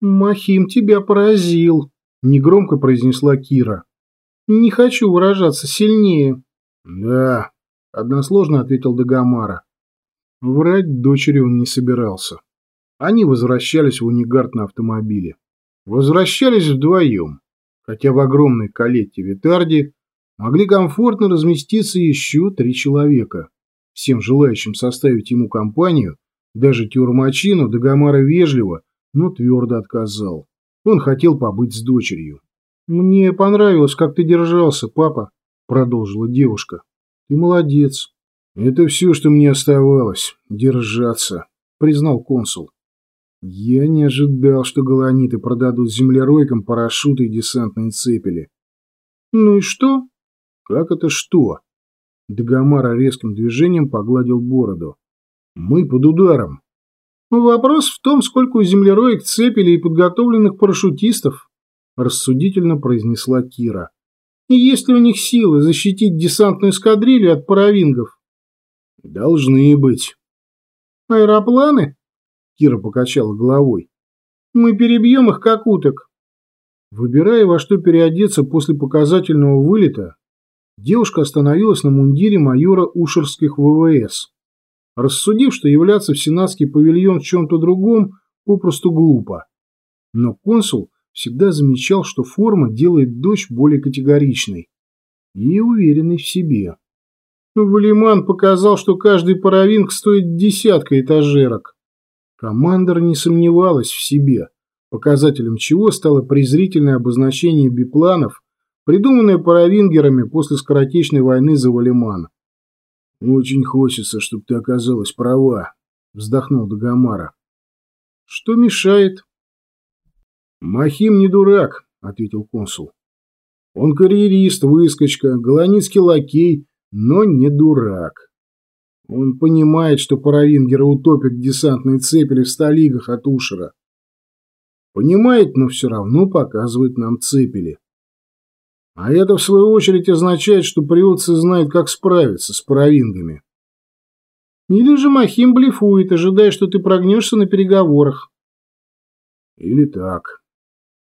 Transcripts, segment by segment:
«Махим тебя поразил», – негромко произнесла Кира. «Не хочу выражаться сильнее». «Да», – односложно ответил Дагомара. Врать дочери он не собирался. Они возвращались в Унигард на автомобиле. Возвращались вдвоем, хотя в огромной калетте Витарди могли комфортно разместиться еще три человека. Всем желающим составить ему компанию, даже Тюрмачину Дагомара вежливо, но твердо отказал. Он хотел побыть с дочерью. «Мне понравилось, как ты держался, папа», — продолжила девушка. «Ты молодец». «Это все, что мне оставалось — держаться», — признал консул. «Я не ожидал, что голониты продадут землеройкам парашюты и десантные цепели». «Ну и что?» «Как это что?» Дагомара резким движением погладил бороду. «Мы под ударом». «Вопрос в том, сколько у землероек цепелей и подготовленных парашютистов», рассудительно произнесла Кира. «И есть ли у них силы защитить десантную эскадрилью от паравингов?» «Должны быть». «Аэропланы?» Кира покачала головой. «Мы перебьем их, как уток». Выбирая, во что переодеться после показательного вылета, девушка остановилась на мундире майора Ушерских ВВС, рассудив, что являться в сенатский павильон в чем-то другом попросту глупо. Но консул всегда замечал, что форма делает дочь более категоричной и уверенной в себе. Валиман показал, что каждый паровинг стоит десятка этажерок. Командор не сомневалась в себе, показателем чего стало презрительное обозначение бипланов, придуманное паравингерами после скоротечной войны за Валиман. «Очень хочется, чтобы ты оказалась права», — вздохнул Дагомара. «Что мешает?» «Махим не дурак», — ответил консул. «Он карьерист, выскочка, голоницкий лакей, но не дурак. Он понимает, что паравингеры утопят десантные цепели в столигах от Ушера. Понимает, но все равно показывает нам цепели. А это, в свою очередь, означает, что приводцы знают, как справиться с паравингами. Или же Махим блефует, ожидая, что ты прогнешься на переговорах. Или так.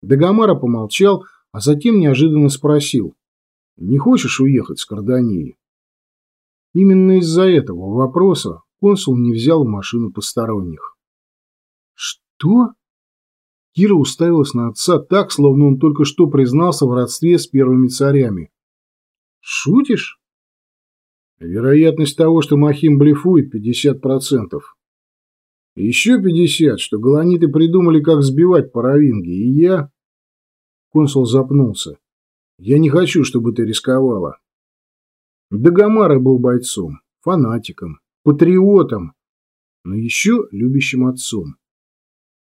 Дагомара помолчал, а затем неожиданно спросил. Не хочешь уехать с Кардании? Именно из-за этого вопроса консул не взял в машину посторонних. «Что?» Кира уставилась на отца так, словно он только что признался в родстве с первыми царями. «Шутишь?» Вероятность того, что Махим блефует, 50%. Еще 50, что голониты придумали, как сбивать паровинги, и я... Консул запнулся. Я не хочу, чтобы ты рисковала. Дагомара был бойцом, фанатиком, патриотом, но еще любящим отцом.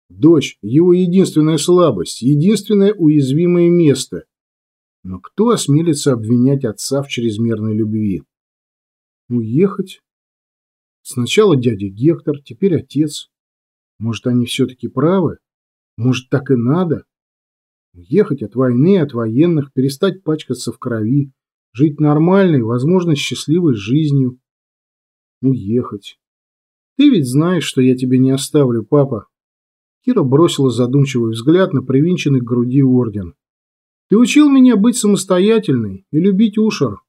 Дочь – его единственная слабость, единственное уязвимое место. Но кто осмелится обвинять отца в чрезмерной любви? Уехать? Сначала дядя Гектор, теперь отец. Может, они все-таки правы? Может, так и надо? Уехать от войны, от военных, перестать пачкаться в крови, Жить нормальной, возможно, счастливой жизнью. Уехать. Ты ведь знаешь, что я тебя не оставлю, папа. Кира бросила задумчивый взгляд на привинченный к груди орден. Ты учил меня быть самостоятельной и любить Ушар.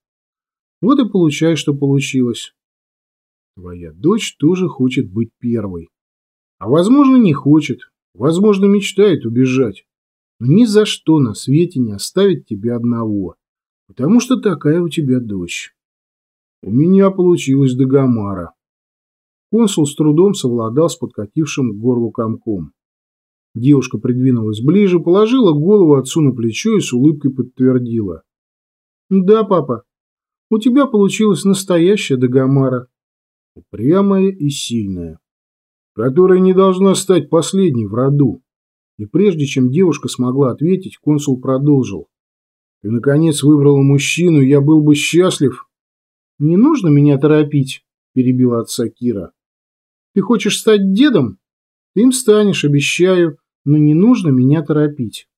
Вот и получай, что получилось. Твоя дочь тоже хочет быть первой. А возможно, не хочет. Возможно, мечтает убежать. Но ни за что на свете не оставит тебя одного. Потому что такая у тебя дочь. У меня получилось Дагомара. Консул с трудом совладал с подкатившим к горлу комком. Девушка придвинулась ближе, положила голову отцу на плечо и с улыбкой подтвердила. «Да, папа, у тебя получилась настоящая Дагомара. Упрямая и сильная, которая не должна стать последней в роду». И прежде чем девушка смогла ответить, консул продолжил. Ты, наконец, выбрала мужчину, я был бы счастлив. Не нужно меня торопить, перебила отца Кира. Ты хочешь стать дедом? Ты им станешь, обещаю, но не нужно меня торопить.